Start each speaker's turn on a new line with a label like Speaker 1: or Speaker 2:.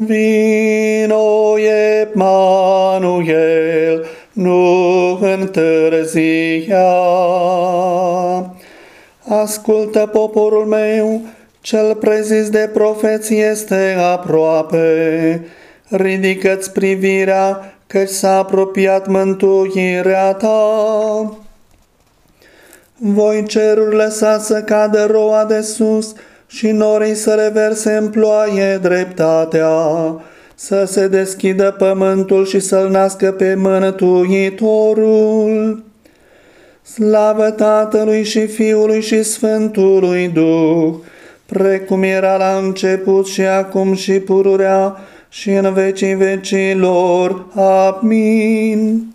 Speaker 1: Vino Emanuel, nu întârzia. Ascultă poporul meu, cel prezis de profeți este aproape. Ridică-ți privirea, căci s-a apropiat mântuirea ta. Voi ceruri lăsa să cadă roa de sus și norii să reverse în ploaie dreptatea, să se deschidă pământul și să-l nască pe Mântuitorul. Slavă Tatălui și Fiului și Sfântului Duh, precum era la început și acum și pururea și în vecii vecilor. Amin.